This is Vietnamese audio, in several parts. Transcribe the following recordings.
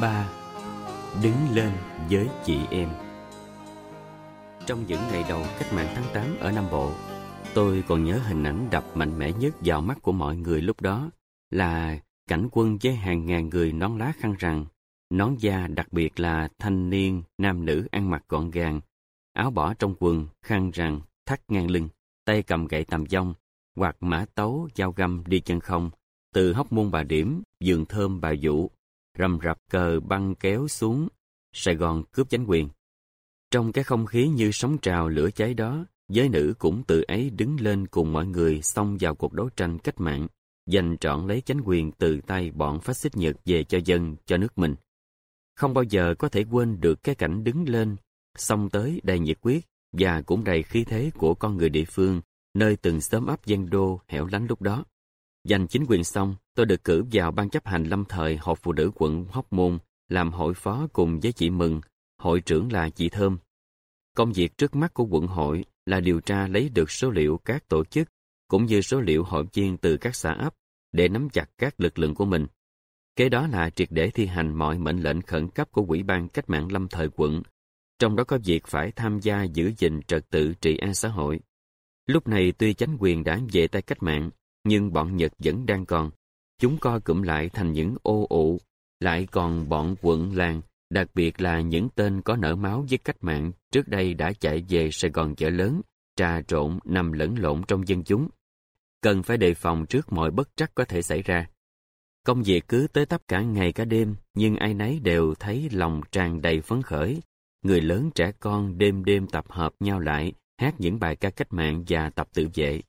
ba Đứng lên với chị em. Trong những ngày đầu cách mạng tháng 8 ở Nam Bộ, tôi còn nhớ hình ảnh đập mạnh mẽ nhất vào mắt của mọi người lúc đó là cảnh quân với hàng ngàn người nón lá khăn rằng nón da đặc biệt là thanh niên, nam nữ ăn mặc gọn gàng, áo bỏ trong quần, khăn rằng thắt ngang lưng, tay cầm gậy tầm dông, hoặc mã tấu, dao găm đi chân không, từ hóc môn bà điểm, giường thơm bà vũ, rầm rập cờ băng kéo xuống, Sài Gòn cướp chánh quyền. Trong cái không khí như sóng trào lửa cháy đó, giới nữ cũng tự ấy đứng lên cùng mọi người xông vào cuộc đấu tranh cách mạng, giành trọn lấy chánh quyền từ tay bọn phát xít Nhật về cho dân, cho nước mình. Không bao giờ có thể quên được cái cảnh đứng lên, xông tới đầy nhiệt quyết và cũng đầy khí thế của con người địa phương, nơi từng xóm ấp dân đô hẻo lánh lúc đó. Giành chính quyền xong, tôi được cử vào ban chấp hành lâm thời Hội Phụ nữ quận Hóc Môn làm hội phó cùng với chị Mừng, hội trưởng là chị Thơm. Công việc trước mắt của quận hội là điều tra lấy được số liệu các tổ chức cũng như số liệu hội viên từ các xã ấp để nắm chặt các lực lượng của mình. Kế đó là triệt để thi hành mọi mệnh lệnh khẩn cấp của Quỹ ban Cách mạng Lâm thời quận, trong đó có việc phải tham gia giữ gìn trật tự trị an xã hội. Lúc này tuy chánh quyền đã về tay cách mạng, nhưng bọn Nhật vẫn đang còn. Chúng co cụm lại thành những ô ụ, lại còn bọn quận làng, đặc biệt là những tên có nở máu với cách mạng trước đây đã chạy về Sài Gòn chợ lớn, trà trộn nằm lẫn lộn trong dân chúng. Cần phải đề phòng trước mọi bất trắc có thể xảy ra. Công việc cứ tới tấp cả ngày cả đêm, nhưng ai nấy đều thấy lòng tràn đầy phấn khởi. Người lớn trẻ con đêm đêm tập hợp nhau lại, hát những bài ca cách mạng và tập tự vệ.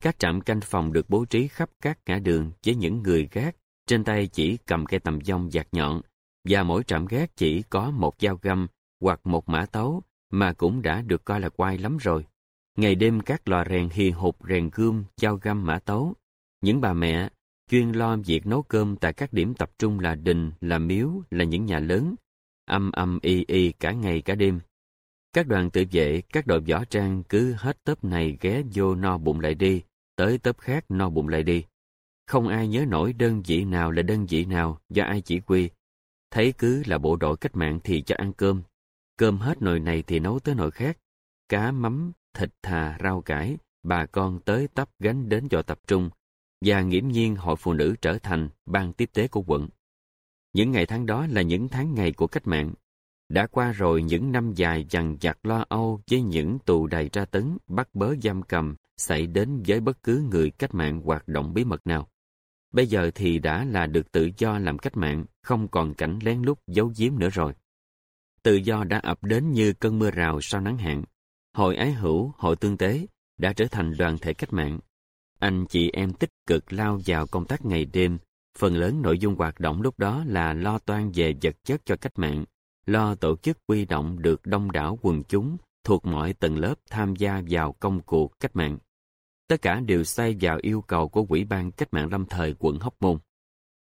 Các trạm canh phòng được bố trí khắp các ngã đường với những người gác, trên tay chỉ cầm cây tầm dông dạt nhọn, và mỗi trạm gác chỉ có một dao găm hoặc một mã tấu mà cũng đã được coi là quai lắm rồi. Ngày đêm các lò rèn hì hụt rèn gươm, dao găm mã tấu. Những bà mẹ chuyên lo việc nấu cơm tại các điểm tập trung là đình, là miếu, là những nhà lớn, âm âm y y cả ngày cả đêm. Các đoàn tự vệ, các đội võ trang cứ hết tớp này ghé vô no bụng lại đi, tới tớp khác no bụng lại đi. Không ai nhớ nổi đơn vị nào là đơn vị nào do ai chỉ huy. Thấy cứ là bộ đội cách mạng thì cho ăn cơm. Cơm hết nồi này thì nấu tới nồi khác. Cá mắm, thịt thà, rau cải, bà con tới tấp gánh đến cho tập trung. Và nghiễm nhiên hội phụ nữ trở thành ban tiếp tế của quận. Những ngày tháng đó là những tháng ngày của cách mạng. Đã qua rồi những năm dài dằn vặt lo âu với những tù đầy tra tấn, bắt bớ giam cầm, xảy đến với bất cứ người cách mạng hoạt động bí mật nào. Bây giờ thì đã là được tự do làm cách mạng, không còn cảnh lén lút giấu giếm nữa rồi. Tự do đã ập đến như cơn mưa rào sau nắng hạn. Hội ái hữu, hội tương tế đã trở thành đoàn thể cách mạng. Anh chị em tích cực lao vào công tác ngày đêm. Phần lớn nội dung hoạt động lúc đó là lo toan về vật chất cho cách mạng, lo tổ chức quy động được đông đảo quần chúng thuộc mọi tầng lớp tham gia vào công cuộc cách mạng. Tất cả đều xoay vào yêu cầu của Quỹ ban Cách mạng lâm thời quận Hóc Môn.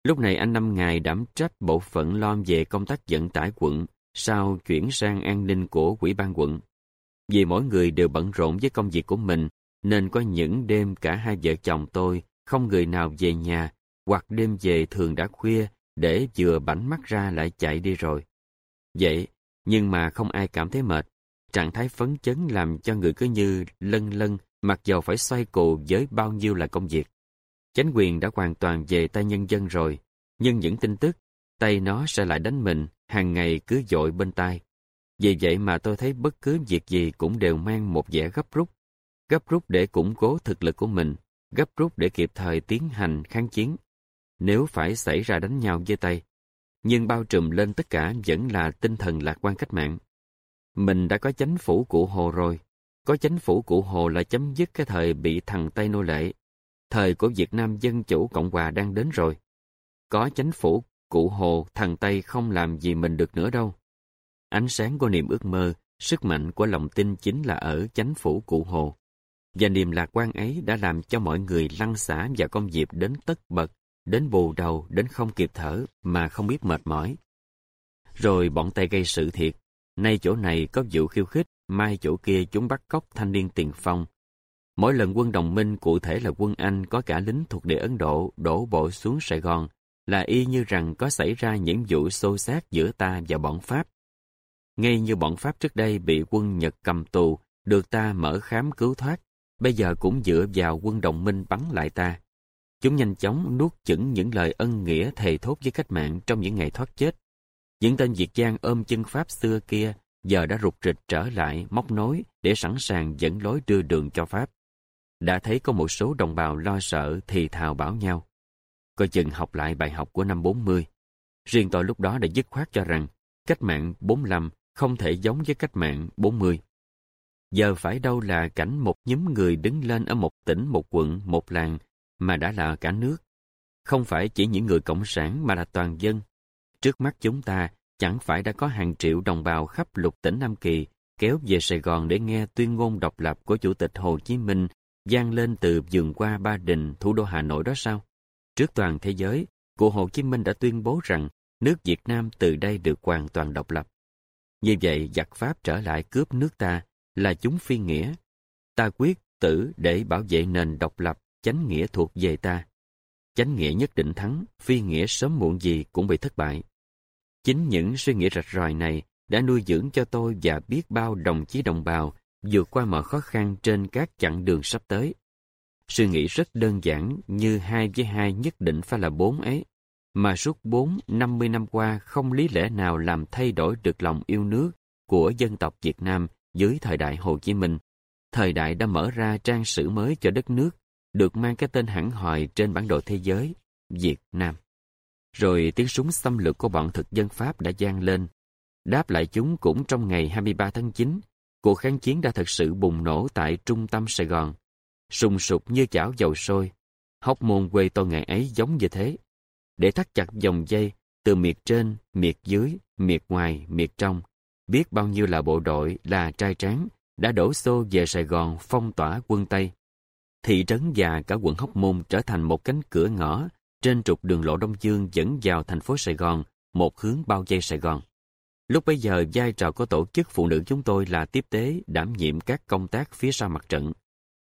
Lúc này anh Năm Ngài đảm trách bộ phận lo về công tác vận tải quận, sau chuyển sang an ninh của Quỹ ban quận. Vì mỗi người đều bận rộn với công việc của mình, nên có những đêm cả hai vợ chồng tôi không người nào về nhà, hoặc đêm về thường đã khuya để vừa bảnh mắt ra lại chạy đi rồi. Vậy, nhưng mà không ai cảm thấy mệt. Trạng thái phấn chấn làm cho người cứ như lân lân mặc dầu phải xoay cù với bao nhiêu là công việc. Chánh quyền đã hoàn toàn về tay nhân dân rồi, nhưng những tin tức, tay nó sẽ lại đánh mình, hàng ngày cứ dội bên tai. Vì vậy mà tôi thấy bất cứ việc gì cũng đều mang một vẻ gấp rút. Gấp rút để củng cố thực lực của mình, gấp rút để kịp thời tiến hành kháng chiến. Nếu phải xảy ra đánh nhau với tay, nhưng bao trùm lên tất cả vẫn là tinh thần lạc quan cách mạng. Mình đã có chánh phủ cụ Hồ rồi, có chánh phủ cụ Hồ là chấm dứt cái thời bị thằng Tây nô lệ. Thời của Việt Nam Dân Chủ Cộng Hòa đang đến rồi. Có chánh phủ cụ Hồ, thằng Tây không làm gì mình được nữa đâu. Ánh sáng của niềm ước mơ, sức mạnh của lòng tin chính là ở chánh phủ cụ Hồ. Và niềm lạc quan ấy đã làm cho mọi người lăn xả và công việc đến tất bật đến bù đầu, đến không kịp thở mà không biết mệt mỏi. Rồi bọn tay gây sự thiệt, nay chỗ này có vụ khiêu khích, mai chỗ kia chúng bắt cóc thanh niên tiền phong. Mỗi lần quân đồng minh cụ thể là quân Anh có cả lính thuộc địa Ấn Độ đổ bộ xuống Sài Gòn là y như rằng có xảy ra những vụ xô xát giữa ta và bọn Pháp. Ngay như bọn Pháp trước đây bị quân Nhật cầm tù, được ta mở khám cứu thoát, bây giờ cũng dựa vào quân đồng minh bắn lại ta. Chúng nhanh chóng nuốt chửng những lời ân nghĩa thề thốt với cách mạng trong những ngày thoát chết. Những tên Việt Giang ôm chân Pháp xưa kia giờ đã rụt rịch trở lại móc nối để sẵn sàng dẫn lối đưa đường cho Pháp. Đã thấy có một số đồng bào lo sợ thì thào bảo nhau. Coi chừng học lại bài học của năm 40. Riêng tôi lúc đó đã dứt khoát cho rằng cách mạng 45 không thể giống với cách mạng 40. Giờ phải đâu là cảnh một nhóm người đứng lên ở một tỉnh, một quận, một làng mà đã là cả nước. Không phải chỉ những người cộng sản mà là toàn dân. Trước mắt chúng ta chẳng phải đã có hàng triệu đồng bào khắp lục tỉnh Nam Kỳ kéo về Sài Gòn để nghe tuyên ngôn độc lập của Chủ tịch Hồ Chí Minh gian lên từ vườn qua Ba Đình, thủ đô Hà Nội đó sao? Trước toàn thế giới, cụ Hồ Chí Minh đã tuyên bố rằng nước Việt Nam từ đây được hoàn toàn độc lập. Như vậy, giặc Pháp trở lại cướp nước ta là chúng phi nghĩa. Ta quyết tử để bảo vệ nền độc lập, chánh nghĩa thuộc về ta. Chánh nghĩa nhất định thắng, phi nghĩa sớm muộn gì cũng bị thất bại. Chính những suy nghĩ rạch ròi này đã nuôi dưỡng cho tôi và biết bao đồng chí đồng bào vượt qua mọi khó khăn trên các chặng đường sắp tới. Suy nghĩ rất đơn giản như hai với hai nhất định phải là bốn ấy, mà suốt bốn, năm mươi năm qua không lý lẽ nào làm thay đổi được lòng yêu nước của dân tộc Việt Nam dưới thời đại Hồ Chí Minh. Thời đại đã mở ra trang sử mới cho đất nước, được mang cái tên hẳn hòi trên bản đồ thế giới, Việt Nam. Rồi tiếng súng xâm lược của bọn thực dân Pháp đã gian lên. Đáp lại chúng cũng trong ngày 23 tháng 9, cuộc kháng chiến đã thật sự bùng nổ tại trung tâm Sài Gòn. Sùng sục như chảo dầu sôi. Hóc môn quê tôi ngày ấy giống như thế. Để thắt chặt dòng dây, từ miệt trên, miệt dưới, miệt ngoài, miệt trong, biết bao nhiêu là bộ đội, là trai tráng, đã đổ xô về Sài Gòn phong tỏa quân Tây. Thị trấn và cả quận Hóc Môn trở thành một cánh cửa ngõ trên trục đường lộ Đông Dương dẫn vào thành phố Sài Gòn, một hướng bao dây Sài Gòn. Lúc bấy giờ, vai trò của tổ chức phụ nữ chúng tôi là tiếp tế, đảm nhiệm các công tác phía sau mặt trận.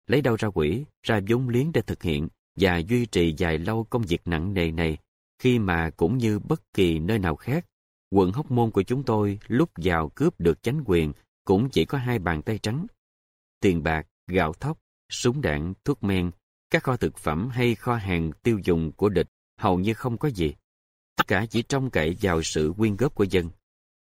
Lấy đâu ra quỹ, ra vốn liếng để thực hiện và duy trì dài lâu công việc nặng nề này, khi mà cũng như bất kỳ nơi nào khác, quận Hóc Môn của chúng tôi lúc vào cướp được chánh quyền cũng chỉ có hai bàn tay trắng. Tiền bạc, gạo thóc, súng đạn, thuốc men, các kho thực phẩm hay kho hàng tiêu dùng của địch hầu như không có gì. Tất cả chỉ trông cậy vào sự quyên góp của dân.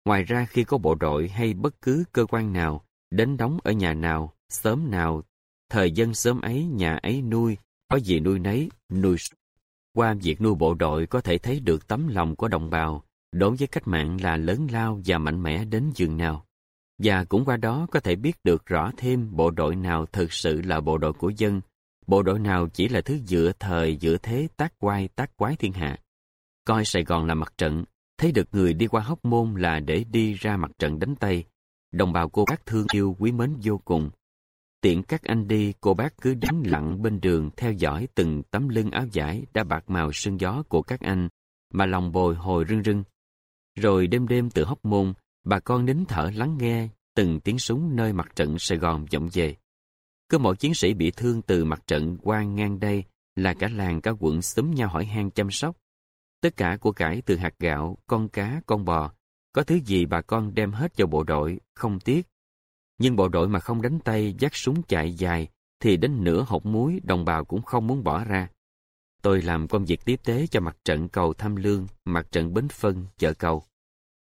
Ngoài ra khi có bộ đội hay bất cứ cơ quan nào đến đóng ở nhà nào, sớm nào, thời dân sớm ấy nhà ấy nuôi, có gì nuôi nấy, nuôi qua việc nuôi bộ đội có thể thấy được tấm lòng của đồng bào đối với cách mạng là lớn lao và mạnh mẽ đến giường nào. Và cũng qua đó có thể biết được rõ thêm bộ đội nào thực sự là bộ đội của dân, bộ đội nào chỉ là thứ dựa thời dựa thế tác quai tác quái thiên hạ. Coi Sài Gòn là mặt trận, thấy được người đi qua hóc môn là để đi ra mặt trận đánh Tây. Đồng bào cô bác thương yêu quý mến vô cùng. Tiện các anh đi, cô bác cứ đứng lặng bên đường theo dõi từng tấm lưng áo giải đã bạc màu sương gió của các anh, mà lòng bồi hồi rưng rưng. Rồi đêm đêm từ hóc môn, bà con nín thở lắng nghe từng tiếng súng nơi mặt trận Sài Gòn vọng về. Cứ mỗi chiến sĩ bị thương từ mặt trận qua ngang đây là cả làng cả quận xúm nhau hỏi han chăm sóc. Tất cả của cải từ hạt gạo, con cá, con bò, có thứ gì bà con đem hết cho bộ đội, không tiếc. Nhưng bộ đội mà không đánh tay dắt súng chạy dài thì đến nửa hộp muối đồng bào cũng không muốn bỏ ra. Tôi làm công việc tiếp tế cho mặt trận cầu Tham Lương, mặt trận Bến Phân, chợ cầu.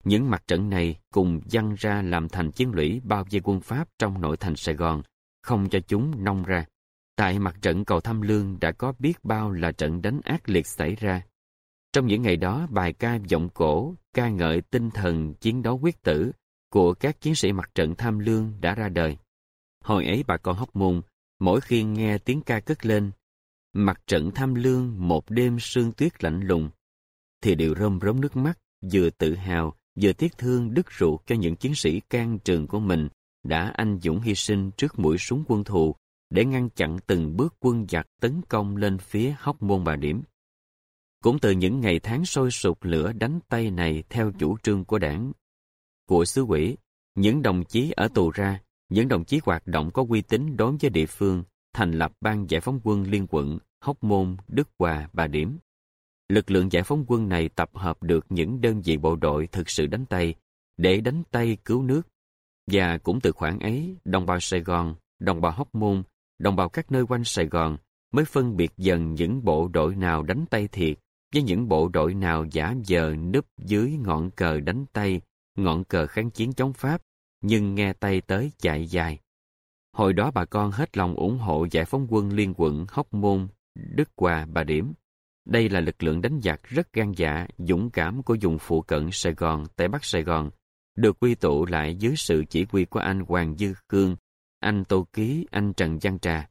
Những mặt trận này cùng dăng ra làm thành chiến lũy bao vây quân Pháp trong nội thành Sài Gòn, không cho chúng nông ra. Tại mặt trận cầu Tham Lương đã có biết bao là trận đánh ác liệt xảy ra. Trong những ngày đó, bài ca giọng cổ, ca ngợi tinh thần chiến đấu quyết tử của các chiến sĩ mặt trận Tham Lương đã ra đời. Hồi ấy bà con hóc môn, mỗi khi nghe tiếng ca cất lên, mặt trận Tham Lương một đêm sương tuyết lạnh lùng, thì đều rơm rớm nước mắt, vừa tự hào, vừa tiếc thương đứt ruột cho những chiến sĩ can trường của mình đã anh dũng hy sinh trước mũi súng quân thù để ngăn chặn từng bước quân giặc tấn công lên phía hóc môn bà điểm. Cũng từ những ngày tháng sôi sụp lửa đánh tay này theo chủ trương của đảng, của xứ quỷ, những đồng chí ở tù ra, những đồng chí hoạt động có uy tín đối với địa phương, thành lập ban giải phóng quân liên quận, Hóc Môn, Đức Hòa, Bà Điểm. Lực lượng giải phóng quân này tập hợp được những đơn vị bộ đội thực sự đánh tay, để đánh tay cứu nước. Và cũng từ khoảng ấy, đồng bào Sài Gòn, đồng bào Hóc Môn, đồng bào các nơi quanh Sài Gòn mới phân biệt dần những bộ đội nào đánh tay thiệt với những bộ đội nào giả vờ núp dưới ngọn cờ đánh tay, ngọn cờ kháng chiến chống Pháp, nhưng nghe tay tới chạy dài. Hồi đó bà con hết lòng ủng hộ giải phóng quân liên quận Hóc Môn, Đức Hòa, Bà Điểm. Đây là lực lượng đánh giặc rất gan dạ, dũng cảm của vùng phụ cận Sài Gòn, Tây Bắc Sài Gòn, được quy tụ lại dưới sự chỉ huy của anh Hoàng Dư cương anh Tô Ký, anh Trần Văn Trà.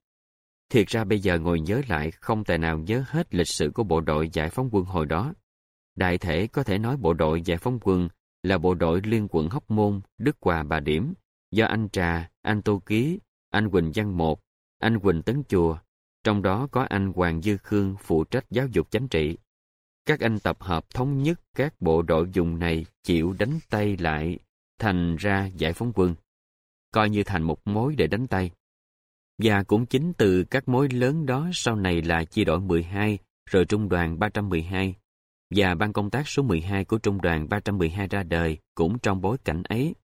Thiệt ra bây giờ ngồi nhớ lại không tài nào nhớ hết lịch sử của bộ đội giải phóng quân hồi đó. Đại thể có thể nói bộ đội giải phóng quân là bộ đội liên quận Hóc Môn, Đức Hòa Bà Điểm, do anh Trà, anh Tô Ký, anh Quỳnh Văn Một, anh Quỳnh Tấn Chùa, trong đó có anh Hoàng Dư Khương phụ trách giáo dục chính trị. Các anh tập hợp thống nhất các bộ đội dùng này chịu đánh tay lại, thành ra giải phóng quân. Coi như thành một mối để đánh tay. Và cũng chính từ các mối lớn đó sau này là chi đội 12, rồi trung đoàn 312, và ban công tác số 12 của trung đoàn 312 ra đời cũng trong bối cảnh ấy.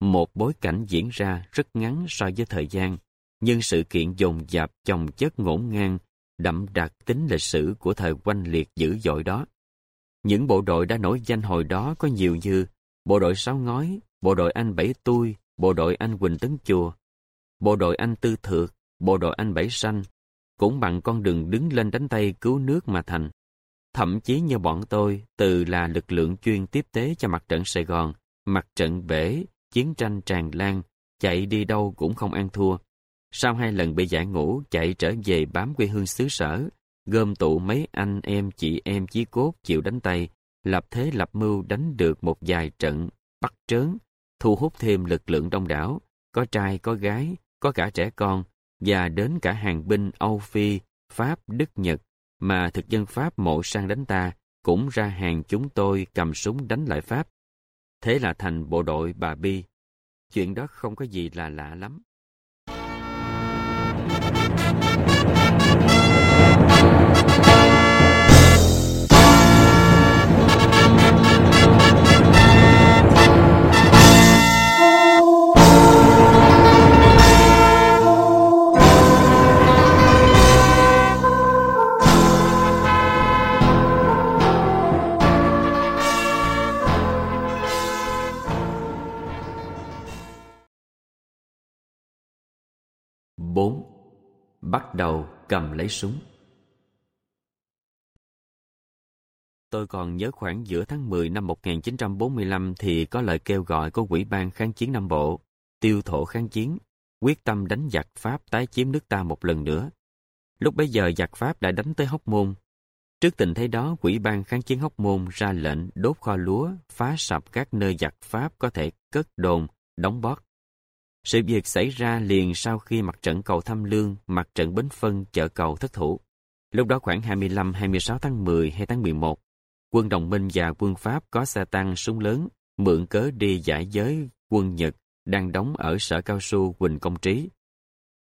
Một bối cảnh diễn ra rất ngắn so với thời gian, nhưng sự kiện dồn dập chồng chất ngổn ngang, đậm đặc tính lịch sử của thời quanh liệt dữ dội đó. Những bộ đội đã nổi danh hồi đó có nhiều như bộ đội Sáu Ngói, bộ đội Anh Bảy Tui, bộ đội Anh Quỳnh Tấn Chùa, bộ đội Anh Tư Thược, bộ đội Anh Bảy Xanh, cũng bằng con đường đứng lên đánh tay cứu nước mà thành. Thậm chí như bọn tôi, từ là lực lượng chuyên tiếp tế cho mặt trận Sài Gòn, mặt trận bể, chiến tranh tràn lan, chạy đi đâu cũng không ăn thua. Sau hai lần bị giải ngũ, chạy trở về bám quê hương xứ sở, gom tụ mấy anh em chị em chí cốt chịu đánh tay, lập thế lập mưu đánh được một vài trận, bắt trớn, thu hút thêm lực lượng đông đảo, có trai có gái, có cả trẻ con, và đến cả hàng binh Âu Phi, Pháp, Đức, Nhật, mà thực dân Pháp mộ sang đánh ta, cũng ra hàng chúng tôi cầm súng đánh lại Pháp. Thế là thành bộ đội bà Bi. Chuyện đó không có gì là lạ lắm. Bắt đầu cầm lấy súng. Tôi còn nhớ khoảng giữa tháng 10 năm 1945 thì có lời kêu gọi của Quỹ ban Kháng chiến Nam Bộ, tiêu thổ kháng chiến, quyết tâm đánh giặc Pháp tái chiếm nước ta một lần nữa. Lúc bấy giờ giặc Pháp đã đánh tới Hóc Môn. Trước tình thế đó, Quỹ ban Kháng chiến Hóc Môn ra lệnh đốt kho lúa, phá sập các nơi giặc Pháp có thể cất đồn, đóng bót. Sự việc xảy ra liền sau khi mặt trận cầu Thăm Lương, mặt trận Bến Phân, chợ cầu thất thủ. Lúc đó khoảng 25-26 tháng 10 hay tháng 11, quân đồng minh và quân Pháp có xe tăng súng lớn, mượn cớ đi giải giới quân Nhật đang đóng ở sở cao su Quỳnh Công Trí.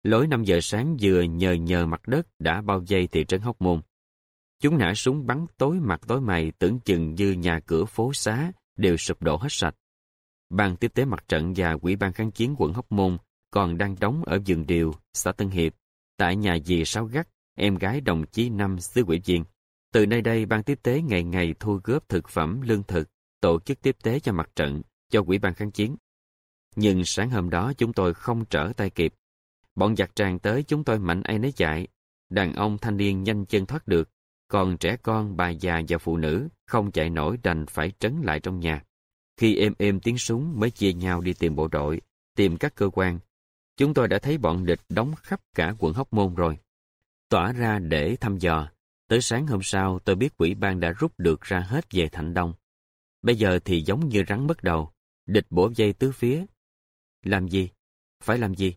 Lối 5 giờ sáng vừa nhờ nhờ mặt đất đã bao vây thị trấn Hóc Môn. Chúng nã súng bắn tối mặt tối mày tưởng chừng như nhà cửa phố xá đều sụp đổ hết sạch. Ban tiếp tế mặt trận và Quỹ ban kháng chiến quận Hóc Môn còn đang đóng ở vườn điều, xã Tân Hiệp, tại nhà dì Sáu Gắt, em gái đồng chí Năm xứ quỹ viên. Từ nay đây, ban tiếp tế ngày ngày thu góp thực phẩm, lương thực, tổ chức tiếp tế cho mặt trận, cho quỹ ban kháng chiến. Nhưng sáng hôm đó chúng tôi không trở tay kịp. Bọn giặc tràn tới chúng tôi mạnh ai nấy chạy. Đàn ông thanh niên nhanh chân thoát được, còn trẻ con, bà già và phụ nữ không chạy nổi đành phải trấn lại trong nhà. Khi êm êm tiếng súng mới chia nhau đi tìm bộ đội, tìm các cơ quan. Chúng tôi đã thấy bọn địch đóng khắp cả quận Hóc Môn rồi. Tỏa ra để thăm dò. Tới sáng hôm sau tôi biết quỹ ban đã rút được ra hết về Thạnh Đông. Bây giờ thì giống như rắn mất đầu, địch bổ dây tứ phía. Làm gì? Phải làm gì?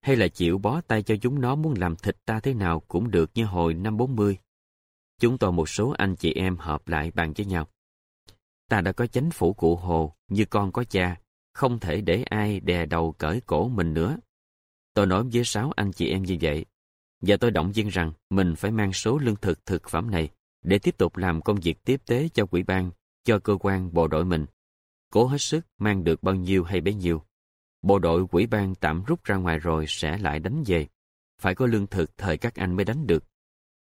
Hay là chịu bó tay cho chúng nó muốn làm thịt ta thế nào cũng được như hồi năm 40? chúng tôi một số anh chị em họp lại bàn với nhau. Ta đã có chánh phủ cụ Hồ như con có cha, không thể để ai đè đầu cởi cổ mình nữa. Tôi nói với sáu anh chị em như vậy, và tôi động viên rằng mình phải mang số lương thực thực phẩm này để tiếp tục làm công việc tiếp tế cho quỹ ban, cho cơ quan bộ đội mình. Cố hết sức mang được bao nhiêu hay bấy nhiêu. Bộ đội quỹ ban tạm rút ra ngoài rồi sẽ lại đánh về. Phải có lương thực thời các anh mới đánh được.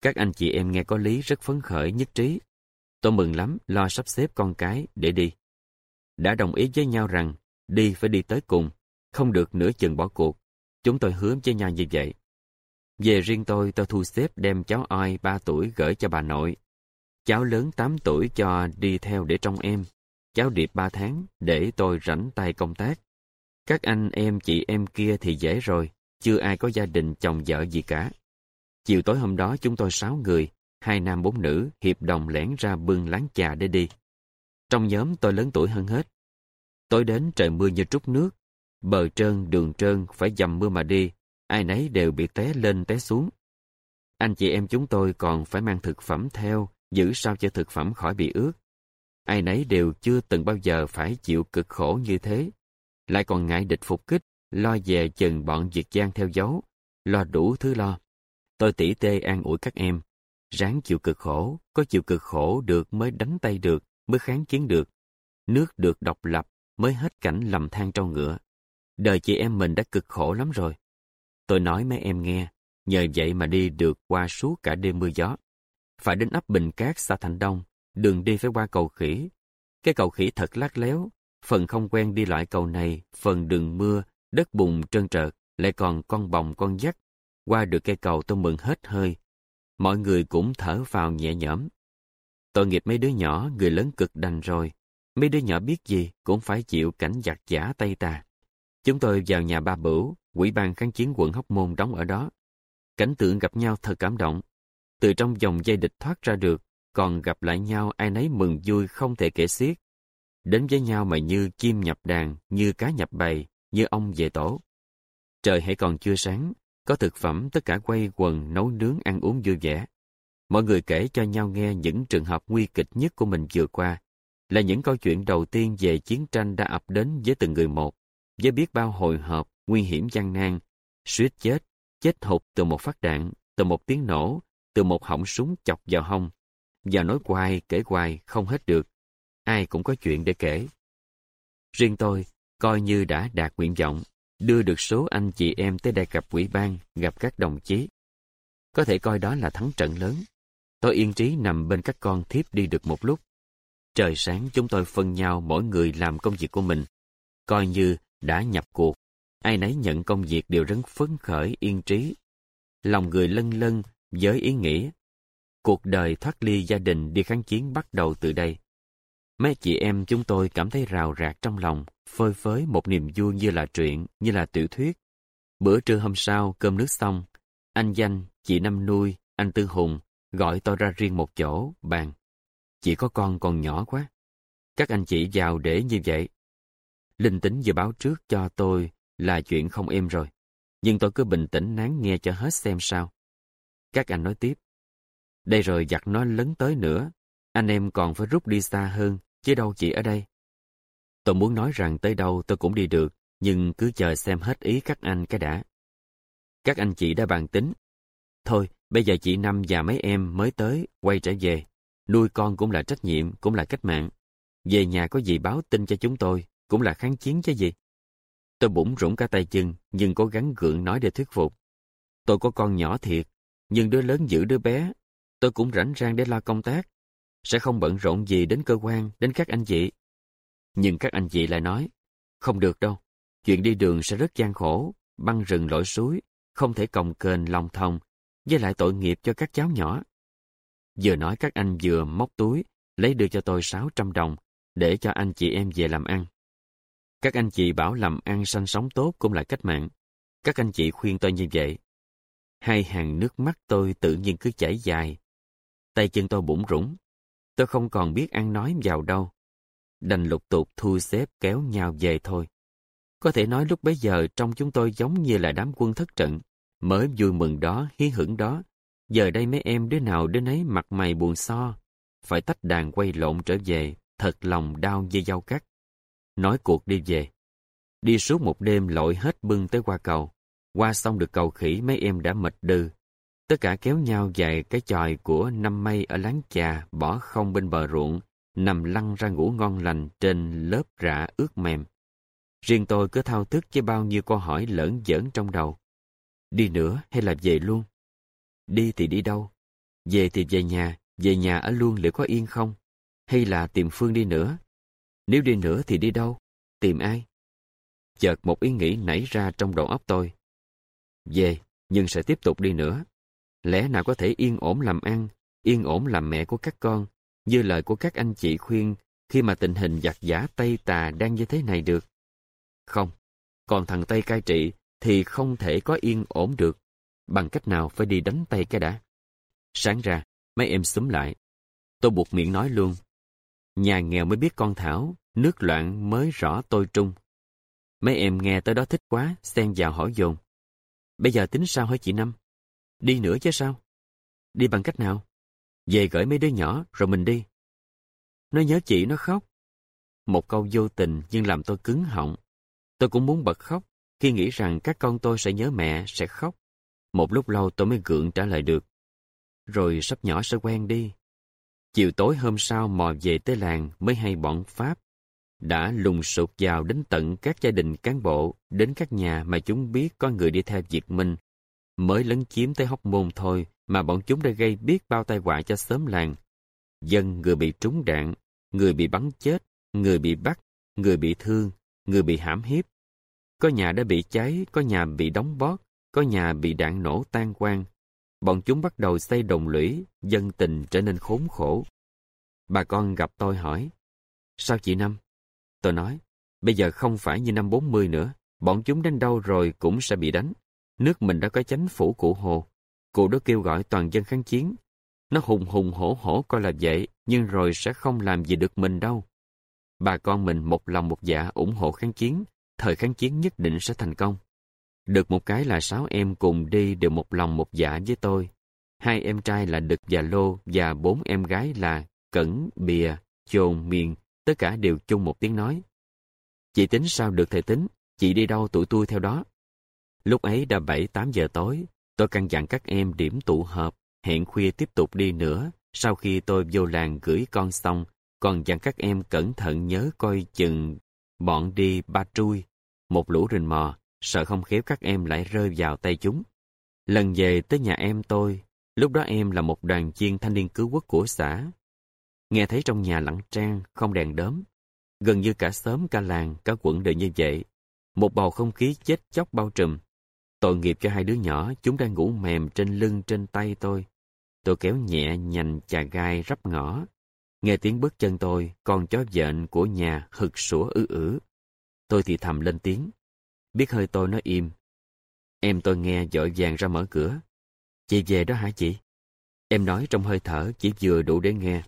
Các anh chị em nghe có lý rất phấn khởi nhất trí. Tôi mừng lắm lo sắp xếp con cái để đi. Đã đồng ý với nhau rằng đi phải đi tới cùng, không được nửa chừng bỏ cuộc. Chúng tôi hứa với nhau như vậy. Về riêng tôi, tôi thu xếp đem cháu oi 3 tuổi gửi cho bà nội. Cháu lớn 8 tuổi cho đi theo để trông em. Cháu điệp 3 tháng để tôi rảnh tay công tác. Các anh em chị em kia thì dễ rồi, chưa ai có gia đình chồng vợ gì cả. Chiều tối hôm đó chúng tôi sáu người, hai nam bốn nữ hiệp đồng lẻn ra bưng láng trà để đi. Trong nhóm tôi lớn tuổi hơn hết. Tối đến trời mưa như trút nước, bờ trơn đường trơn phải dầm mưa mà đi, ai nấy đều bị té lên té xuống. Anh chị em chúng tôi còn phải mang thực phẩm theo, giữ sao cho thực phẩm khỏi bị ướt. Ai nấy đều chưa từng bao giờ phải chịu cực khổ như thế. Lại còn ngại địch phục kích, lo về chừng bọn diệt Giang theo dấu, lo đủ thứ lo. Tôi tỉ tê an ủi các em. Ráng chịu cực khổ, có chịu cực khổ được mới đánh tay được, mới kháng chiến được. Nước được độc lập mới hết cảnh lầm than trâu ngựa. Đời chị em mình đã cực khổ lắm rồi. Tôi nói mấy em nghe, nhờ vậy mà đi được qua suốt cả đêm mưa gió. Phải đến ấp Bình Cát, xã Thành Đông, đường đi phải qua cầu khỉ. Cái cầu khỉ thật lát léo, phần không quen đi loại cầu này, phần đường mưa, đất bùn trơn trợt, lại còn con bồng con dắt. Qua được cây cầu tôi mừng hết hơi. Mọi người cũng thở vào nhẹ nhõm. Tội nghiệp mấy đứa nhỏ, người lớn cực đành rồi. Mấy đứa nhỏ biết gì cũng phải chịu cảnh giặc giả tay ta. Chúng tôi vào nhà ba bửu, quỹ ban kháng chiến quận Hóc Môn đóng ở đó. Cảnh tượng gặp nhau thật cảm động. Từ trong dòng dây địch thoát ra được, còn gặp lại nhau ai nấy mừng vui không thể kể xiết. Đến với nhau mà như chim nhập đàn, như cá nhập bầy, như ông về tổ. Trời hãy còn chưa sáng, có thực phẩm tất cả quay quần nấu nướng ăn uống vui vẻ. Mọi người kể cho nhau nghe những trường hợp nguy kịch nhất của mình vừa qua, là những câu chuyện đầu tiên về chiến tranh đã ập đến với từng người một, với biết bao hồi hộp, nguy hiểm gian nan, suýt chết, chết hụt từ một phát đạn, từ một tiếng nổ, từ một họng súng chọc vào hông. Và nói hoài, kể hoài, không hết được. Ai cũng có chuyện để kể. Riêng tôi, coi như đã đạt nguyện vọng, đưa được số anh chị em tới đây gặp quỹ ban, gặp các đồng chí. Có thể coi đó là thắng trận lớn. Tôi yên trí nằm bên các con thiếp đi được một lúc. Trời sáng chúng tôi phân nhau mỗi người làm công việc của mình. Coi như đã nhập cuộc, ai nấy nhận công việc đều rất phấn khởi yên trí. Lòng người lân lân với ý nghĩa. Cuộc đời thoát ly gia đình đi kháng chiến bắt đầu từ đây. Mấy chị em chúng tôi cảm thấy rào rạc trong lòng, phơi phới một niềm vui như là truyện, như là tiểu thuyết. Bữa trưa hôm sau, cơm nước xong, anh Danh, chị Năm Nuôi, anh Tư Hùng gọi tôi ra riêng một chỗ, bàn. Chỉ có con còn nhỏ quá. Các anh chị vào để như vậy. Linh tính vừa báo trước cho tôi là chuyện không êm rồi. Nhưng tôi cứ bình tĩnh nán nghe cho hết xem sao. Các anh nói tiếp. Đây rồi giặc nó lấn tới nữa. Anh em còn phải rút đi xa hơn, chứ đâu chỉ ở đây. Tôi muốn nói rằng tới đâu tôi cũng đi được, nhưng cứ chờ xem hết ý các anh cái đã. Các anh chị đã bàn tính. Thôi, bây giờ chị Năm và mấy em mới tới, quay trở về. Nuôi con cũng là trách nhiệm, cũng là cách mạng. Về nhà có gì báo tin cho chúng tôi, cũng là kháng chiến chứ gì. Tôi bủng rủng cả tay chân, nhưng cố gắng gượng nói để thuyết phục. Tôi có con nhỏ thiệt, nhưng đứa lớn giữ đứa bé. Tôi cũng rảnh rang để lo công tác. Sẽ không bận rộn gì đến cơ quan, đến các anh chị. Nhưng các anh chị lại nói, không được đâu. Chuyện đi đường sẽ rất gian khổ, băng rừng lội suối, không thể còng kềnh lòng thông, với lại tội nghiệp cho các cháu nhỏ. Vừa nói các anh vừa móc túi, lấy đưa cho tôi 600 đồng, để cho anh chị em về làm ăn. Các anh chị bảo làm ăn sanh sống tốt cũng là cách mạng. Các anh chị khuyên tôi như vậy. Hai hàng nước mắt tôi tự nhiên cứ chảy dài. Tay chân tôi bủng rủng. Tôi không còn biết ăn nói vào đâu. Đành lục tục thu xếp kéo nhau về thôi. Có thể nói lúc bấy giờ trong chúng tôi giống như là đám quân thất trận. Mới vui mừng đó, hí hưởng đó. Giờ đây mấy em đứa nào đứa nấy mặt mày buồn so. Phải tách đàn quay lộn trở về, thật lòng đau như dao cắt. Nói cuộc đi về. Đi suốt một đêm lội hết bưng tới qua cầu. Qua xong được cầu khỉ mấy em đã mệt đừ. Tất cả kéo nhau dài cái chòi của năm mây ở láng trà bỏ không bên bờ ruộng, nằm lăn ra ngủ ngon lành trên lớp rạ ướt mềm. Riêng tôi cứ thao thức với bao nhiêu câu hỏi lỡn giỡn trong đầu. Đi nữa hay là về luôn? Đi thì đi đâu? Về thì về nhà, về nhà ở luôn liệu có yên không? Hay là tìm Phương đi nữa? Nếu đi nữa thì đi đâu? Tìm ai? Chợt một ý nghĩ nảy ra trong đầu óc tôi. Về, nhưng sẽ tiếp tục đi nữa. Lẽ nào có thể yên ổn làm ăn, yên ổn làm mẹ của các con, như lời của các anh chị khuyên khi mà tình hình giặc giả Tây Tà đang như thế này được? Không, còn thằng Tây cai trị thì không thể có yên ổn được. Bằng cách nào phải đi đánh Tây cái đã. Sáng ra, mấy em xúm lại. Tôi buộc miệng nói luôn. Nhà nghèo mới biết con Thảo, nước loạn mới rõ tôi trung. Mấy em nghe tới đó thích quá, xen vào hỏi dồn. Bây giờ tính sao hả chị Năm? Đi nữa chứ sao? Đi bằng cách nào? Về gửi mấy đứa nhỏ rồi mình đi. Nó nhớ chị nó khóc. Một câu vô tình nhưng làm tôi cứng họng. Tôi cũng muốn bật khóc khi nghĩ rằng các con tôi sẽ nhớ mẹ, sẽ khóc. Một lúc lâu tôi mới gượng trả lời được. Rồi sắp nhỏ sẽ quen đi. Chiều tối hôm sau mò về tới làng mới hay bọn Pháp đã lùng sụt vào đến tận các gia đình cán bộ, đến các nhà mà chúng biết có người đi theo Việt Minh. Mới lấn chiếm tới hóc môn thôi mà bọn chúng đã gây biết bao tai họa cho xóm làng. Dân người bị trúng đạn, người bị bắn chết, người bị bắt, người bị thương, người bị hãm hiếp. Có nhà đã bị cháy, có nhà bị đóng bót, có nhà bị đạn nổ tan quang. Bọn chúng bắt đầu xây đồng lũy, dân tình trở nên khốn khổ. Bà con gặp tôi hỏi, sao chị Năm? Tôi nói, bây giờ không phải như năm 40 nữa, bọn chúng đến đâu rồi cũng sẽ bị đánh. Nước mình đã có chánh phủ cụ Hồ. Cụ đó kêu gọi toàn dân kháng chiến. Nó hùng hùng hổ hổ coi là vậy, nhưng rồi sẽ không làm gì được mình đâu. Bà con mình một lòng một dạ ủng hộ kháng chiến, thời kháng chiến nhất định sẽ thành công. Được một cái là sáu em cùng đi đều một lòng một dạ với tôi. Hai em trai là Đực và Lô và bốn em gái là Cẩn, Bìa, Chồn, Miền, tất cả đều chung một tiếng nói. Chị tính sao được thầy tính, chị đi đâu tụi tôi theo đó. Lúc ấy đã 7-8 giờ tối, tôi căn dặn các em điểm tụ họp, hẹn khuya tiếp tục đi nữa. Sau khi tôi vô làng gửi con xong, còn dặn các em cẩn thận nhớ coi chừng bọn đi ba trui, một lũ rình mò, sợ không khéo các em lại rơi vào tay chúng. Lần về tới nhà em tôi, lúc đó em là một đoàn chiên thanh niên cứu quốc của xã. Nghe thấy trong nhà lặng trang, không đèn đóm. Gần như cả xóm cả làng, cả quận đều như vậy. Một bầu không khí chết chóc bao trùm. Tội nghiệp cho hai đứa nhỏ, chúng đang ngủ mềm trên lưng trên tay tôi. Tôi kéo nhẹ nhành chà gai rắp ngõ. Nghe tiếng bước chân tôi, con chó dện của nhà hực sủa ư ử. Tôi thì thầm lên tiếng. Biết hơi tôi nó im. Em tôi nghe dội vàng ra mở cửa. Chị về đó hả chị? Em nói trong hơi thở chỉ vừa đủ để nghe.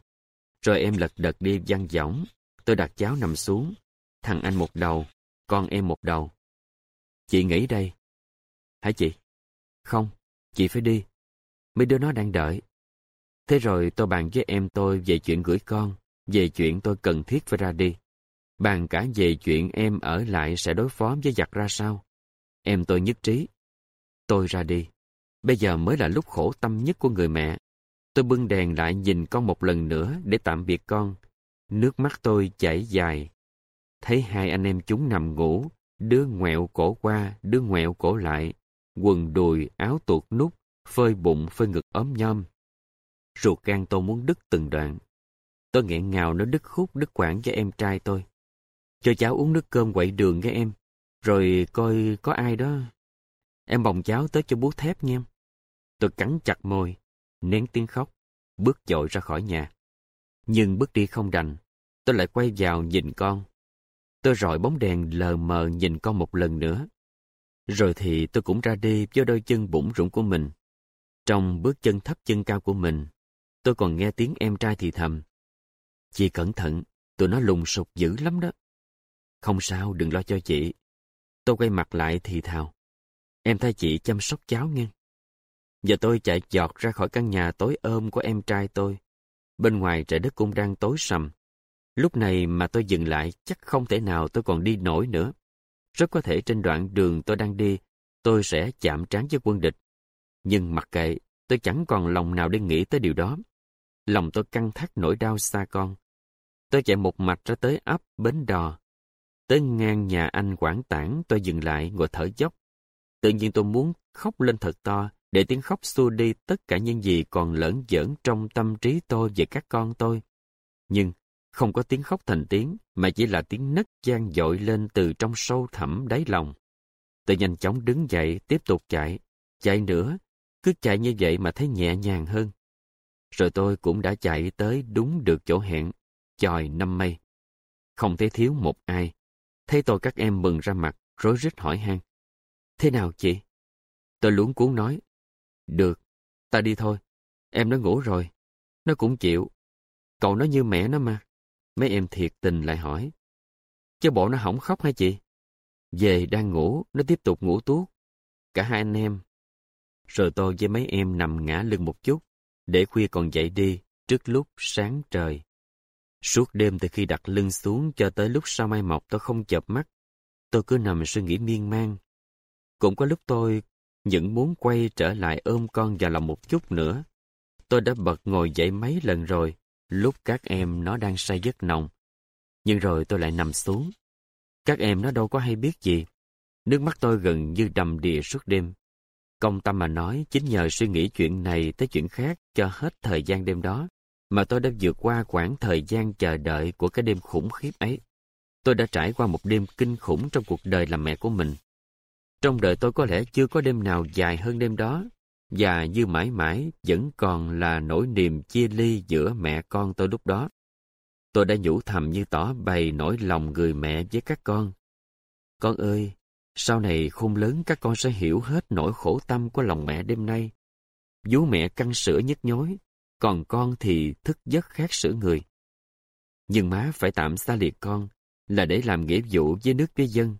Rồi em lật đật đi văng võng. Tôi đặt cháo nằm xuống. Thằng anh một đầu, con em một đầu. Chị nghĩ đây. Hả chị? Không, chị phải đi. Mấy đứa nó đang đợi. Thế rồi tôi bàn với em tôi về chuyện gửi con, về chuyện tôi cần thiết phải ra đi. Bàn cả về chuyện em ở lại sẽ đối phó với giặc ra sao. Em tôi nhất trí. Tôi ra đi. Bây giờ mới là lúc khổ tâm nhất của người mẹ. Tôi bưng đèn lại nhìn con một lần nữa để tạm biệt con. Nước mắt tôi chảy dài. Thấy hai anh em chúng nằm ngủ, đứa ngoẹo cổ qua, đứa ngoẹo cổ lại. Quần đùi, áo tuột nút, phơi bụng, phơi ngực ốm nhom. Ruột gan tôi muốn đứt từng đoạn. Tôi nghẹn ngào nó đứt khúc đứt quảng cho em trai tôi. Cho cháu uống nước cơm quậy đường nghe em. Rồi coi có ai đó. Em bồng cháu tới cho bú thép nha. Tôi cắn chặt môi, nén tiếng khóc, bước dội ra khỏi nhà. Nhưng bước đi không đành, tôi lại quay vào nhìn con. Tôi rọi bóng đèn lờ mờ nhìn con một lần nữa. Rồi thì tôi cũng ra đi với đôi chân bủng rũng của mình. Trong bước chân thấp chân cao của mình, tôi còn nghe tiếng em trai thì thầm. Chị cẩn thận, tụi nó lùng sụp dữ lắm đó. Không sao, đừng lo cho chị. Tôi quay mặt lại thì thào. Em thay chị chăm sóc cháu nghe. Và tôi chạy giọt ra khỏi căn nhà tối ôm của em trai tôi. Bên ngoài trời đất cũng đang tối sầm. Lúc này mà tôi dừng lại chắc không thể nào tôi còn đi nổi nữa. Rất có thể trên đoạn đường tôi đang đi, tôi sẽ chạm trán với quân địch. Nhưng mặc kệ, tôi chẳng còn lòng nào để nghĩ tới điều đó. Lòng tôi căng thắt nỗi đau xa con. Tôi chạy một mạch ra tới ấp Bến Đò. Tới ngang nhà anh Quảng Tảng tôi dừng lại ngồi thở dốc. Tự nhiên tôi muốn khóc lên thật to để tiếng khóc xua đi tất cả những gì còn lẫn giỡn trong tâm trí tôi về các con tôi. Nhưng không có tiếng khóc thành tiếng, mà chỉ là tiếng nấc gian dội lên từ trong sâu thẳm đáy lòng. Tôi nhanh chóng đứng dậy, tiếp tục chạy. Chạy nữa, cứ chạy như vậy mà thấy nhẹ nhàng hơn. Rồi tôi cũng đã chạy tới đúng được chỗ hẹn, chòi năm mây. Không thấy thiếu một ai. Thấy tôi các em mừng ra mặt, rối rít hỏi han. Thế nào chị? Tôi luống cuốn nói. Được, ta đi thôi. Em nó ngủ rồi. Nó cũng chịu. Cậu nó như mẹ nó mà. Mấy em thiệt tình lại hỏi. Chứ bộ nó hỏng khóc hả chị? Về đang ngủ, nó tiếp tục ngủ tuốt. Cả hai anh em. Rồi tôi với mấy em nằm ngã lưng một chút, để khuya còn dậy đi, trước lúc sáng trời. Suốt đêm từ khi đặt lưng xuống cho tới lúc sau mai mọc tôi không chợp mắt. Tôi cứ nằm suy nghĩ miên man. Cũng có lúc tôi những muốn quay trở lại ôm con vào lòng một chút nữa. Tôi đã bật ngồi dậy mấy lần rồi, lúc các em nó đang say giấc nồng. Nhưng rồi tôi lại nằm xuống. Các em nó đâu có hay biết gì. Nước mắt tôi gần như đầm đìa suốt đêm. Công tâm mà nói, chính nhờ suy nghĩ chuyện này tới chuyện khác cho hết thời gian đêm đó, mà tôi đã vượt qua quãng thời gian chờ đợi của cái đêm khủng khiếp ấy. Tôi đã trải qua một đêm kinh khủng trong cuộc đời làm mẹ của mình. Trong đời tôi có lẽ chưa có đêm nào dài hơn đêm đó, và như mãi mãi vẫn còn là nỗi niềm chia ly giữa mẹ con tôi lúc đó. Tôi đã nhủ thầm như tỏ bày nỗi lòng người mẹ với các con. Con ơi, sau này khôn lớn các con sẽ hiểu hết nỗi khổ tâm của lòng mẹ đêm nay. Vú mẹ căng sữa nhức nhối, còn con thì thức giấc khát sữa người. Nhưng má phải tạm xa liệt con là để làm nghĩa vụ với nước với dân.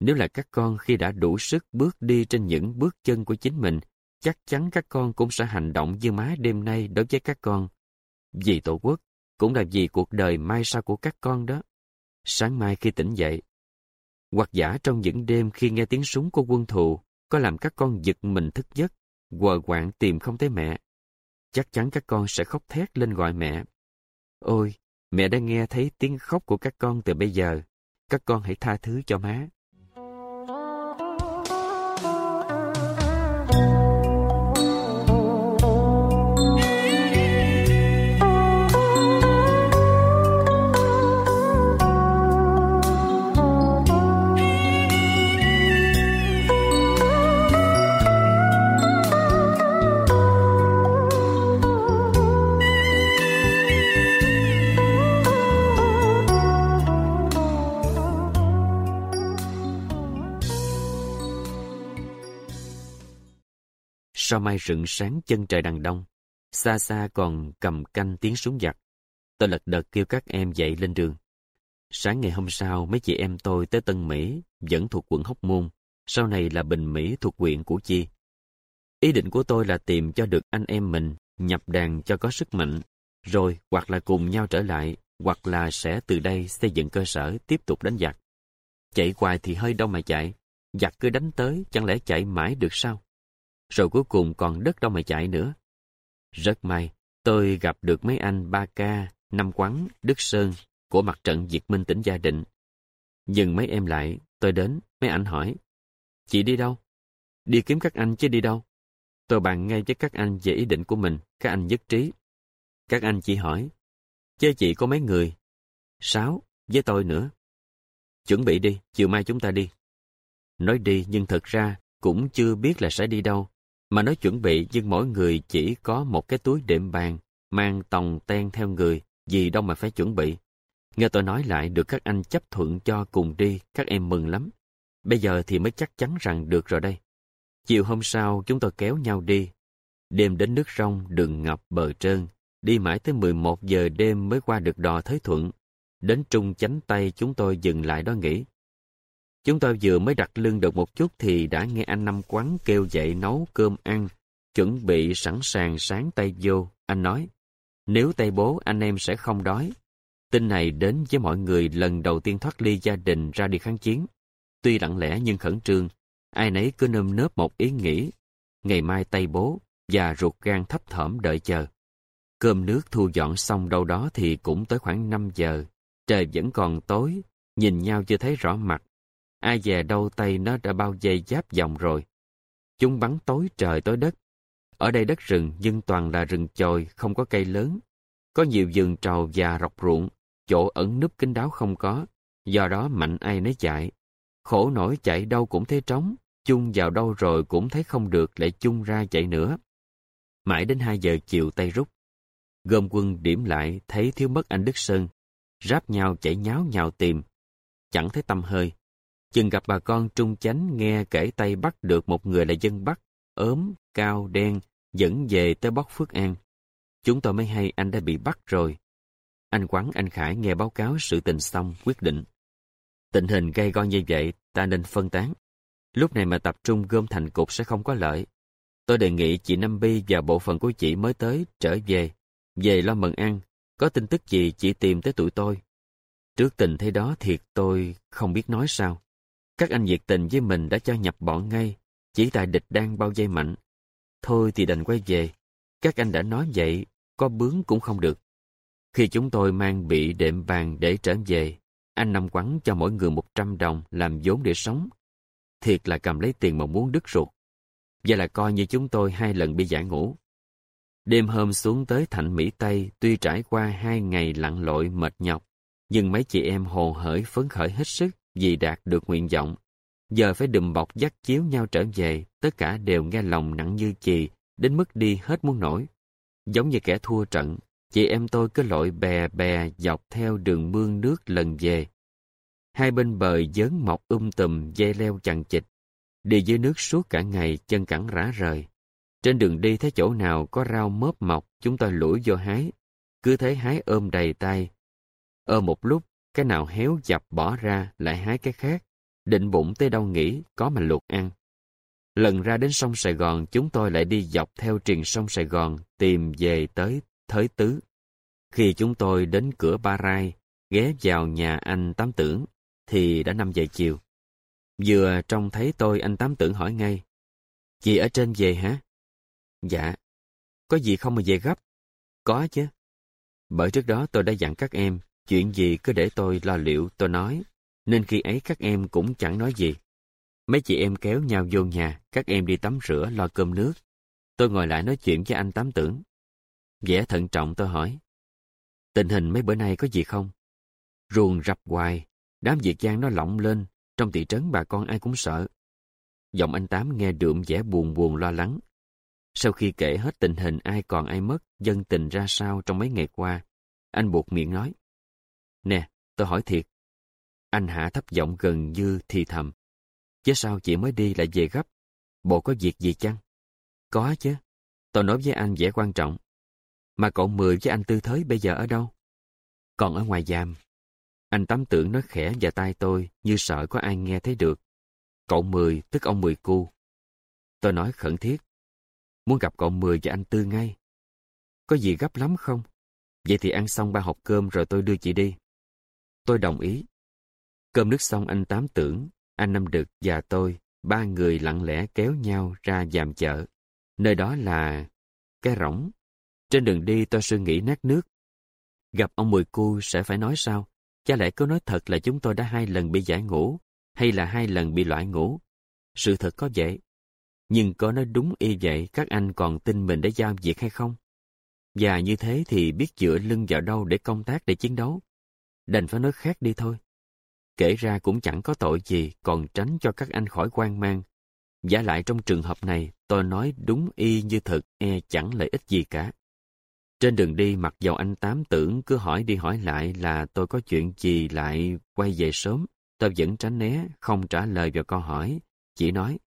Nếu là các con khi đã đủ sức bước đi trên những bước chân của chính mình, chắc chắn các con cũng sẽ hành động như má đêm nay đối với các con. Vì Tổ quốc, cũng là vì cuộc đời mai sau của các con đó. Sáng mai khi tỉnh dậy, hoặc giả trong những đêm khi nghe tiếng súng của quân thù, có làm các con giật mình thức giấc, quờ quạng tìm không thấy mẹ. Chắc chắn các con sẽ khóc thét lên gọi mẹ. Ôi, mẹ đã nghe thấy tiếng khóc của các con từ bây giờ. Các con hãy tha thứ cho má. Sao mai rựng sáng chân trời đằng đông, xa xa còn cầm canh tiếng súng giặc. Tôi lật đật kêu các em dậy lên đường. Sáng ngày hôm sau, mấy chị em tôi tới Tân Mỹ, vẫn thuộc quận Hóc Môn, sau này là Bình Mỹ thuộc huyện Củ Chi. Ý định của tôi là tìm cho được anh em mình, nhập đàn cho có sức mạnh, rồi hoặc là cùng nhau trở lại, hoặc là sẽ từ đây xây dựng cơ sở tiếp tục đánh giặc. Chạy hoài thì hơi đâu mà chạy, giặc cứ đánh tới, chẳng lẽ chạy mãi được sao? Rồi cuối cùng còn đất đâu mà chạy nữa. Rất may, tôi gặp được mấy anh Ba Ca, Năm Quắn, Đức Sơn của mặt trận Diệt Minh tỉnh Gia Định. Dừng mấy em lại, tôi đến, mấy anh hỏi, Chị đi đâu? Đi kiếm các anh chứ đi đâu? Tôi bàn ngay với các anh về ý định của mình, các anh nhất trí. Các anh chỉ hỏi, Chơi chị có mấy người? Sáu, với tôi nữa. Chuẩn bị đi, chiều mai chúng ta đi. Nói đi nhưng thật ra cũng chưa biết là sẽ đi đâu. Mà nói chuẩn bị nhưng mỗi người chỉ có một cái túi đệm bàn, mang tòng ten theo người, gì đâu mà phải chuẩn bị. Nghe tôi nói lại được các anh chấp thuận cho cùng đi, các em mừng lắm. Bây giờ thì mới chắc chắn rằng được rồi đây. Chiều hôm sau chúng tôi kéo nhau đi. Đêm đến nước rong đường ngập bờ trơn, đi mãi tới 11 giờ đêm mới qua được đò Thới Thuận. Đến trung chánh tay chúng tôi dừng lại đó nghỉ. Chúng tôi vừa mới đặt lưng được một chút thì đã nghe anh Năm Quán kêu dậy nấu cơm ăn. chuẩn bị sẵn sàng sáng tay vô, anh nói, nếu tay bố anh em sẽ không đói. Tin này đến với mọi người lần đầu tiên thoát ly gia đình ra đi kháng chiến. Tuy lặng lẽ nhưng khẩn trương, ai nấy cứ nơm nớp một ý nghĩ, ngày mai tay bố và ruột gan thấp thỏm đợi chờ. Cơm nước thu dọn xong đâu đó thì cũng tới khoảng 5 giờ. Trời vẫn còn tối, nhìn nhau chưa thấy rõ mặt. Ai về đâu tay nó đã bao dây giáp dòng rồi. Chúng bắn tối trời tối đất. Ở đây đất rừng nhưng toàn là rừng chồi, không có cây lớn. Có nhiều vườn trầu và rọc ruộng, chỗ ẩn núp kín đáo không có. Do đó mạnh ai nấy chạy. Khổ nổi chạy đâu cũng thấy trống, chung vào đâu rồi cũng thấy không được lại chung ra chạy nữa. Mãi đến 2 giờ chiều tay rút. Gom quân điểm lại thấy thiếu mất anh Đức Sơn. Ráp nhau chạy nháo nhào tìm. Chẳng thấy tâm hơi. Chừng gặp bà con trung chánh nghe kể tay bắt được một người là dân Bắc, ốm, cao, đen, dẫn về tới Bóc Phước An. Chúng tôi mới hay anh đã bị bắt rồi. Anh Quán anh Khải nghe báo cáo sự tình xong quyết định. Tình hình gây go như vậy, ta nên phân tán. Lúc này mà tập trung gom thành cục sẽ không có lợi. Tôi đề nghị chị Năm Bi và bộ phận của chị mới tới trở về. Về lo mừng ăn, có tin tức gì chị tìm tới tụi tôi. Trước tình thế đó thiệt tôi không biết nói sao. Các anh nhiệt tình với mình đã cho nhập bọn ngay, chỉ tại địch đang bao dây mạnh. Thôi thì đành quay về. Các anh đã nói vậy, có bướng cũng không được. Khi chúng tôi mang bị đệm vàng để trở về, anh năm quắn cho mỗi người 100 đồng làm vốn để sống. Thiệt là cầm lấy tiền mà muốn đứt ruột. Vậy là coi như chúng tôi hai lần bị giải ngũ. Đêm hôm xuống tới Thạnh Mỹ Tây tuy trải qua hai ngày lặn lội mệt nhọc, nhưng mấy chị em hồ hởi phấn khởi hết sức vì đạt được nguyện vọng. Giờ phải đùm bọc dắt chiếu nhau trở về, tất cả đều nghe lòng nặng như chì, đến mức đi hết muốn nổi. Giống như kẻ thua trận, chị em tôi cứ lội bè bè dọc theo đường mương nước lần về. Hai bên bờ dớn mọc um tùm dây leo chằng chịt. Đi dưới nước suốt cả ngày chân cẳng rã rời. Trên đường đi thấy chỗ nào có rau mớp mọc, chúng tôi lủi vô hái. Cứ thấy hái ôm đầy tay. Ôm một lúc, cái nào héo dập bỏ ra lại hái cái khác. Định bụng tới đâu nghĩ có mà luộc ăn. Lần ra đến sông Sài Gòn, chúng tôi lại đi dọc theo triền sông Sài Gòn tìm về tới Thới Tứ. Khi chúng tôi đến cửa Ba Rai, ghé vào nhà anh Tám Tưởng, thì đã 5 giờ chiều. Vừa trông thấy tôi anh Tám Tưởng hỏi ngay, Chị ở trên về hả? Dạ. Có gì không mà về gấp? Có chứ. Bởi trước đó tôi đã dặn các em, chuyện gì cứ để tôi lo liệu tôi nói, nên khi ấy các em cũng chẳng nói gì. Mấy chị em kéo nhau vô nhà, các em đi tắm rửa lo cơm nước. Tôi ngồi lại nói chuyện với anh Tám Tưởng. Vẻ thận trọng tôi hỏi. Tình hình mấy bữa nay có gì không? Ruồng rập hoài, đám Việt Giang nó lộng lên, trong thị trấn bà con ai cũng sợ. Giọng anh Tám nghe đượm vẻ buồn buồn lo lắng. Sau khi kể hết tình hình ai còn ai mất, dân tình ra sao trong mấy ngày qua, anh buộc miệng nói. Nè, tôi hỏi thiệt. Anh hạ thấp giọng gần như thì thầm. Chứ sao chị mới đi lại về gấp? Bộ có việc gì chăng? Có chứ. Tôi nói với anh vẻ quan trọng. Mà cậu Mười với anh Tư Thới bây giờ ở đâu? Còn ở ngoài giam. Anh Tám Tưởng nói khẽ vào tai tôi như sợ có ai nghe thấy được. Cậu Mười, tức ông Mười Cu. Tôi nói khẩn thiết. Muốn gặp cậu Mười và anh Tư ngay. Có gì gấp lắm không? Vậy thì ăn xong ba hộp cơm rồi tôi đưa chị đi. Tôi đồng ý. Cơm nước xong anh Tám Tưởng, anh Năm Đực và tôi, ba người lặng lẽ kéo nhau ra dàm chợ. Nơi đó là cái rỗng. Trên đường đi tôi suy nghĩ nát nước. Gặp ông Mười Cu sẽ phải nói sao? Cha lẽ có nói thật là chúng tôi đã hai lần bị giải ngũ, hay là hai lần bị loại ngũ? Sự thật có vậy. Nhưng có nói đúng y vậy các anh còn tin mình đã giao việc hay không? Và như thế thì biết dựa lưng vào đâu để công tác để chiến đấu. Đành phải nói khác đi thôi. Kể ra cũng chẳng có tội gì, còn tránh cho các anh khỏi quan mang. Giả lại trong trường hợp này, tôi nói đúng y như thật, e chẳng lợi ích gì cả. Trên đường đi mặc dầu anh Tám tưởng cứ hỏi đi hỏi lại là tôi có chuyện gì lại quay về sớm, tôi vẫn tránh né, không trả lời vào câu hỏi, chỉ nói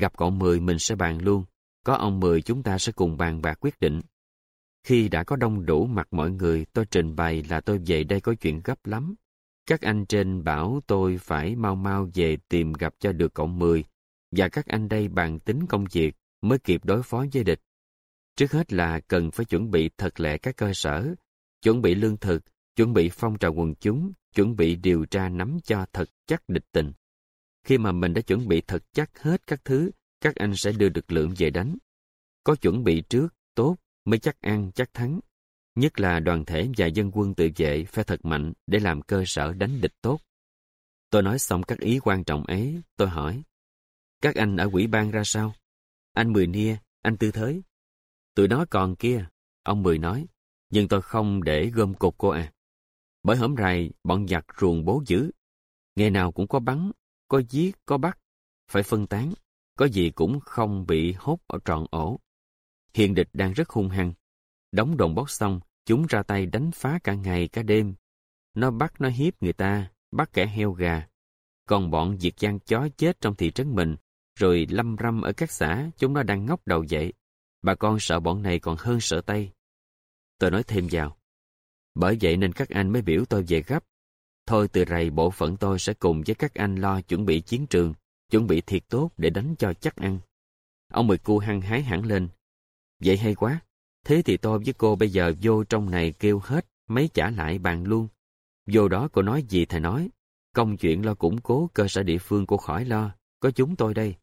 gặp cậu Mười mình sẽ bàn luôn, có ông Mười chúng ta sẽ cùng bàn bạc quyết định. Khi đã có đông đủ mặt mọi người, tôi trình bày là tôi về đây có chuyện gấp lắm. Các anh trên bảo tôi phải mau mau về tìm gặp cho được cậu Mười, và các anh đây bàn tính công việc, mới kịp đối phó với địch. Trước hết là cần phải chuẩn bị thật lẹ các cơ sở, chuẩn bị lương thực, chuẩn bị phong trào quần chúng, chuẩn bị điều tra nắm cho thật chắc địch tình. Khi mà mình đã chuẩn bị thật chắc hết các thứ, các anh sẽ đưa lực lượng về đánh. Có chuẩn bị trước, tốt, mới chắc ăn, chắc thắng. Nhất là đoàn thể và dân quân tự vệ phải thật mạnh để làm cơ sở đánh địch tốt. Tôi nói xong các ý quan trọng ấy, tôi hỏi. Các anh ở quỹ ban ra sao? Anh Mười Nia, anh Tư Thới. Tụi nó còn kia, ông Mười nói. Nhưng tôi không để gom cột cô à. Bởi hổm rày, bọn giặc ruồng bố dữ. Ngày nào cũng có bắn, có giết, có bắt. Phải phân tán, có gì cũng không bị hốt ở trọn ổ. Hiện địch đang rất hung hăng. Đóng đồn bóc xong, chúng ra tay đánh phá cả ngày cả đêm. Nó bắt nó hiếp người ta, bắt kẻ heo gà. Còn bọn diệt giang chó chết trong thị trấn mình, rồi lâm râm ở các xã, chúng nó đang ngóc đầu dậy. Bà con sợ bọn này còn hơn sợ Tây. Tôi nói thêm vào. Bởi vậy nên các anh mới biểu tôi về gấp. Thôi từ rày bộ phận tôi sẽ cùng với các anh lo chuẩn bị chiến trường, chuẩn bị thiệt tốt để đánh cho chắc ăn. Ông Mười Cu hăng hái hẳn lên. Vậy hay quá. Thế thì tôi với cô bây giờ vô trong này kêu hết, mấy trả lại bàn luôn. Vô đó cô nói gì thầy nói. Công chuyện lo củng cố cơ sở địa phương cô khỏi lo, có chúng tôi đây.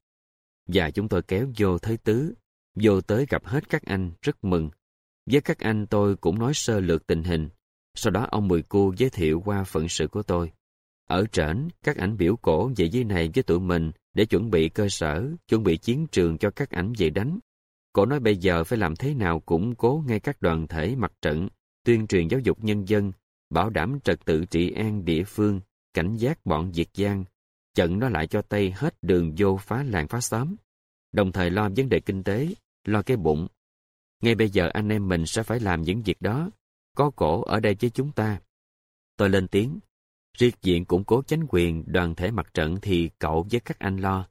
Và chúng tôi kéo vô Thế Tứ, vô tới gặp hết các anh, rất mừng. Với các anh tôi cũng nói sơ lược tình hình. Sau đó ông Mười cô giới thiệu qua phận sự của tôi. Ở trển, các ảnh biểu cổ về dưới này với tụi mình để chuẩn bị cơ sở, chuẩn bị chiến trường cho các ảnh về đánh. Cổ nói bây giờ phải làm thế nào củng cố ngay các đoàn thể mặt trận, tuyên truyền giáo dục nhân dân, bảo đảm trật tự trị an địa phương, cảnh giác bọn diệt giang, chận nó lại cho Tây hết đường vô phá làng phá xóm, đồng thời lo vấn đề kinh tế, lo cái bụng. Ngay bây giờ anh em mình sẽ phải làm những việc đó, có cổ ở đây với chúng ta. Tôi lên tiếng, riêng diện củng cố chánh quyền đoàn thể mặt trận thì cậu với các anh lo.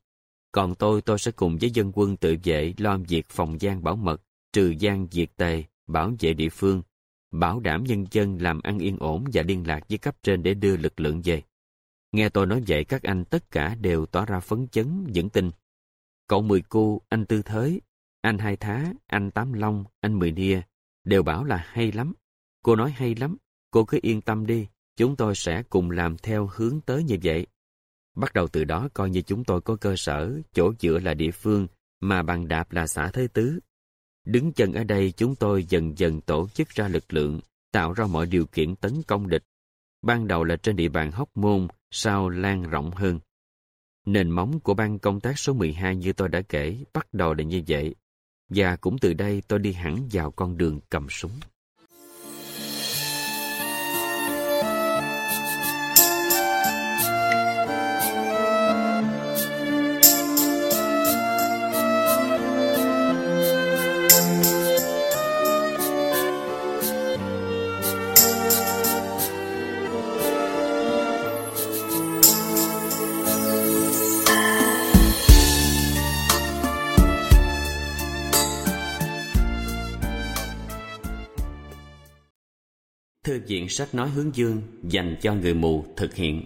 Còn tôi, tôi sẽ cùng với dân quân tự vệ lo việc phòng gian bảo mật, trừ gian diệt tề, bảo vệ địa phương, bảo đảm nhân dân làm ăn yên ổn và liên lạc với cấp trên để đưa lực lượng về. Nghe tôi nói vậy các anh tất cả đều tỏ ra phấn chấn, vững tin. Cậu Mười Cu, anh Tư Thới, anh Hai Thá, anh Tám Long, anh Mười Nia đều bảo là hay lắm. Cô nói hay lắm, cô cứ yên tâm đi, chúng tôi sẽ cùng làm theo hướng tới như vậy. Bắt đầu từ đó coi như chúng tôi có cơ sở, chỗ dựa là địa phương, mà bằng đạp là xã Thế Tứ. Đứng chân ở đây chúng tôi dần dần tổ chức ra lực lượng, tạo ra mọi điều kiện tấn công địch. Ban đầu là trên địa bàn Hóc Môn, sau lan rộng hơn. Nền móng của ban công tác số 12 như tôi đã kể bắt đầu là như vậy. Và cũng từ đây tôi đi hẳn vào con đường cầm súng. Thư viện sách nói hướng dương dành cho người mù thực hiện.